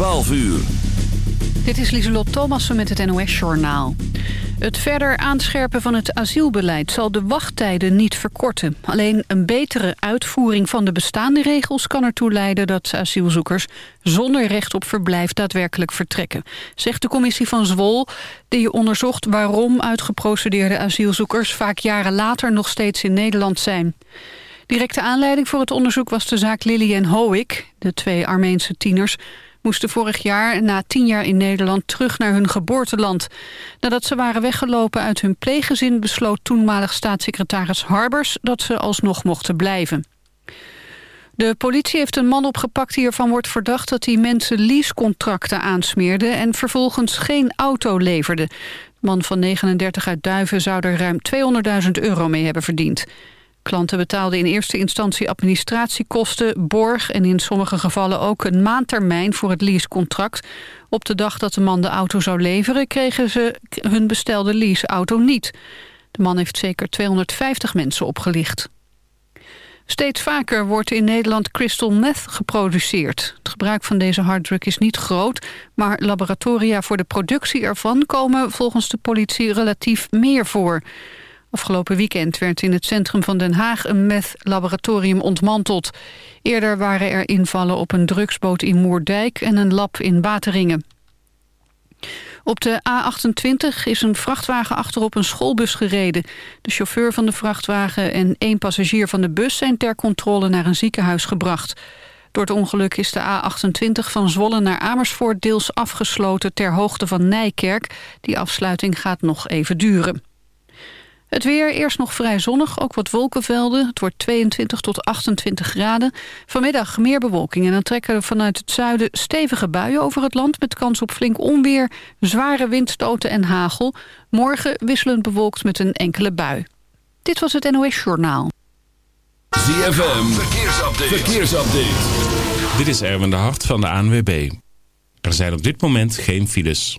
12 uur. Dit is Lieselot Thomassen met het NOS-journaal. Het verder aanscherpen van het asielbeleid zal de wachttijden niet verkorten. Alleen een betere uitvoering van de bestaande regels kan ertoe leiden dat asielzoekers zonder recht op verblijf daadwerkelijk vertrekken. Zegt de commissie van Zwol, die onderzocht waarom uitgeprocedeerde asielzoekers vaak jaren later nog steeds in Nederland zijn. Directe aanleiding voor het onderzoek was de zaak Lily en Hoik, de twee Armeense tieners moesten vorig jaar na tien jaar in Nederland terug naar hun geboorteland. Nadat ze waren weggelopen uit hun pleeggezin besloot toenmalig staatssecretaris Harbers dat ze alsnog mochten blijven. De politie heeft een man opgepakt die ervan wordt verdacht dat hij mensen leasecontracten aansmeerde en vervolgens geen auto leverde. De man van 39 uit Duiven zou er ruim 200.000 euro mee hebben verdiend. Klanten betaalden in eerste instantie administratiekosten, borg... en in sommige gevallen ook een maandtermijn voor het leasecontract. Op de dag dat de man de auto zou leveren... kregen ze hun bestelde leaseauto niet. De man heeft zeker 250 mensen opgelicht. Steeds vaker wordt in Nederland crystal meth geproduceerd. Het gebruik van deze harddruk is niet groot... maar laboratoria voor de productie ervan komen volgens de politie relatief meer voor... Afgelopen weekend werd in het centrum van Den Haag een meth-laboratorium ontmanteld. Eerder waren er invallen op een drugsboot in Moerdijk en een lab in Wateringen. Op de A28 is een vrachtwagen achterop een schoolbus gereden. De chauffeur van de vrachtwagen en één passagier van de bus... zijn ter controle naar een ziekenhuis gebracht. Door het ongeluk is de A28 van Zwolle naar Amersfoort deels afgesloten... ter hoogte van Nijkerk. Die afsluiting gaat nog even duren. Het weer eerst nog vrij zonnig, ook wat wolkenvelden. Het wordt 22 tot 28 graden. Vanmiddag meer bewolking en dan trekken er vanuit het zuiden stevige buien over het land... met kans op flink onweer, zware windstoten en hagel. Morgen wisselend bewolkt met een enkele bui. Dit was het NOS Journaal. ZFM, verkeersupdate. verkeersupdate. Dit is Erwin de Hart van de ANWB. Er zijn op dit moment geen files.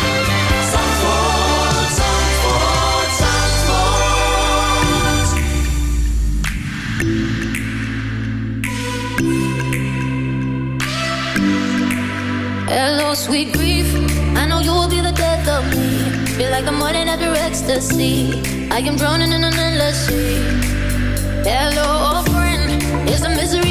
Hello, sweet grief. I know you will be the death of me. Feel like the morning after ecstasy. I am drowning in an endless sea. Hello, old friend. It's a misery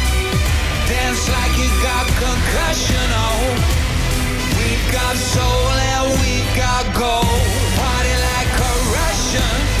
Dance like you got concussion. Oh, we got soul and we got gold. Party like a Russian.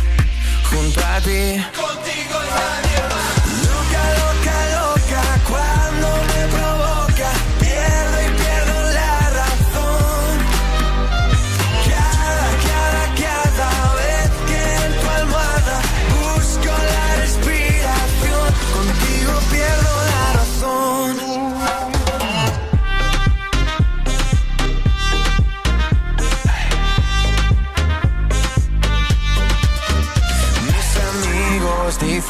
puntati. Contigo in radio.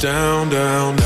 down, down,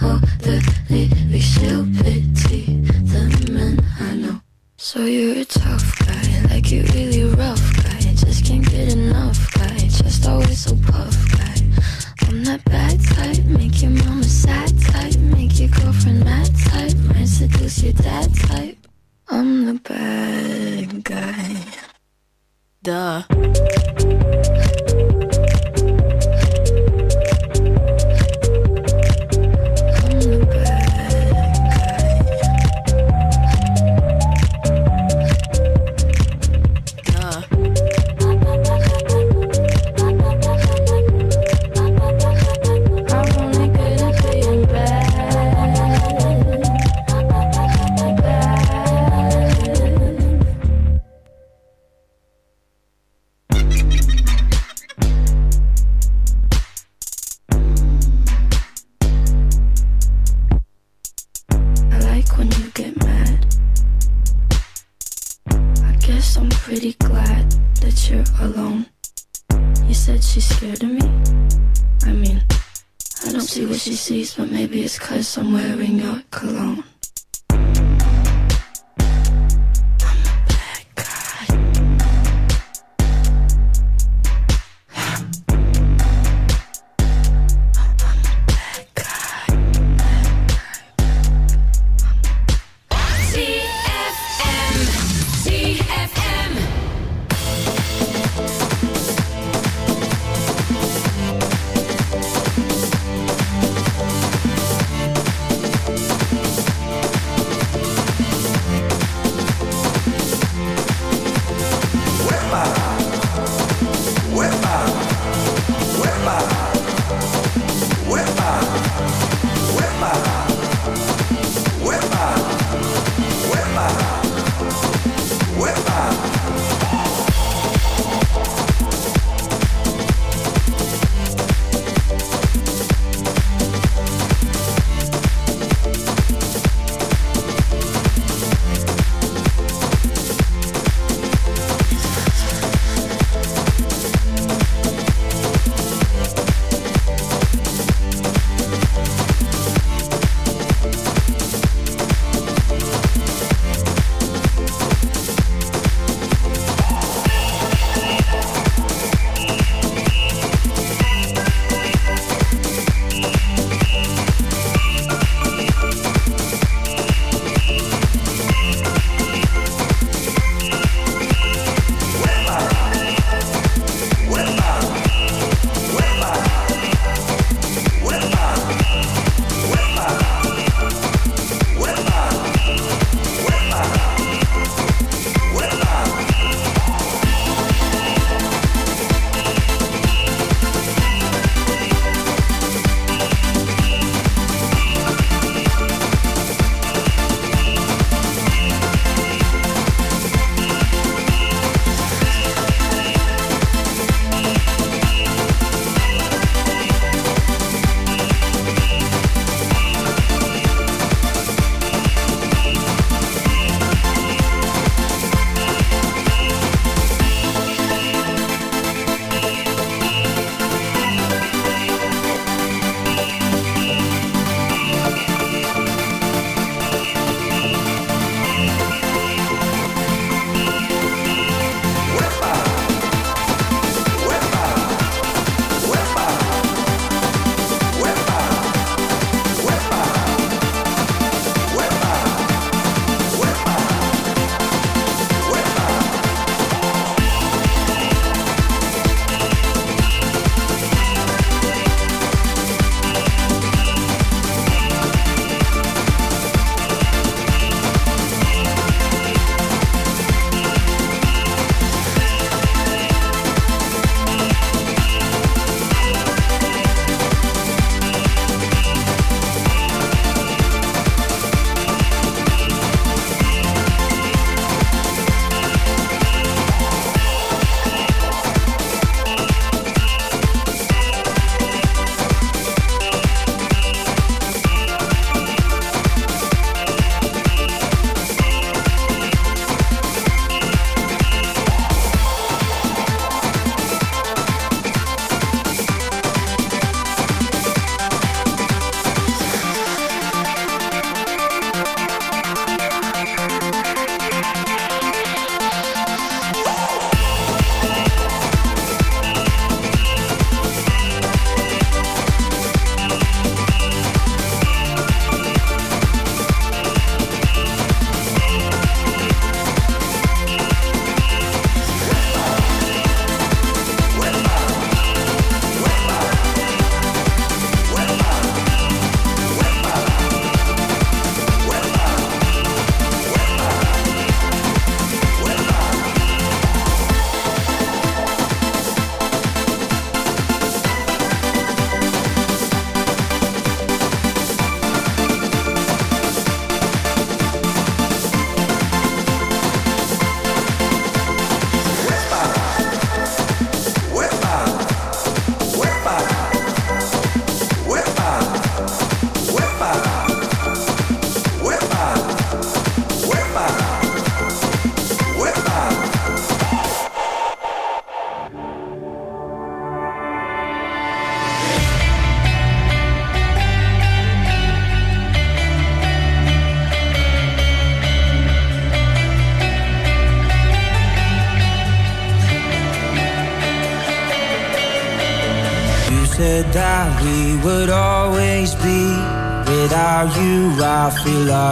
all the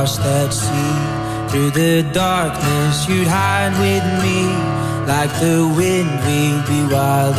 That at sea. Through the darkness you'd hide with me. Like the wind we'd be wild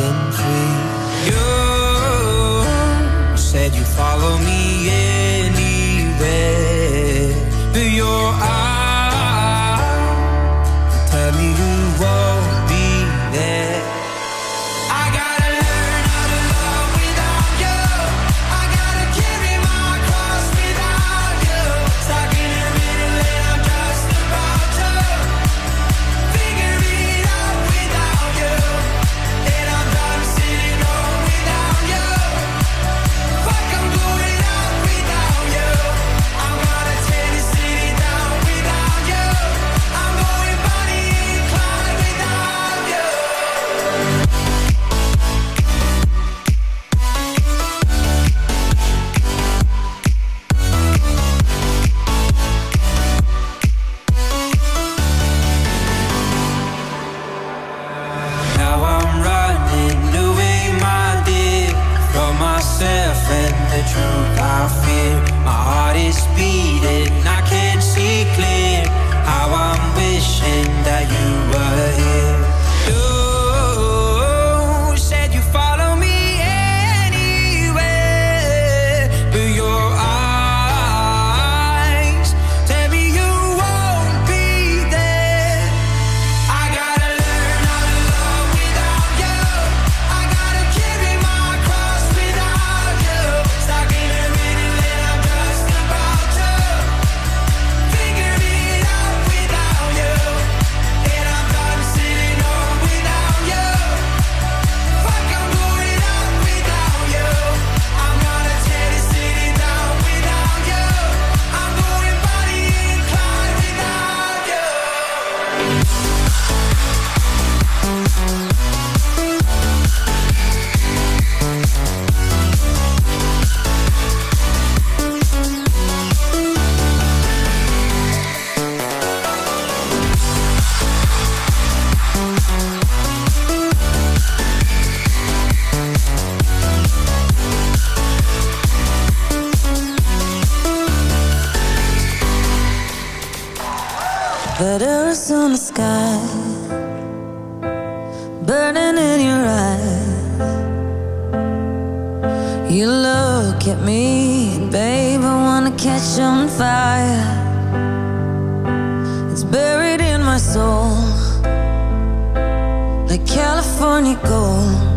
like California gold.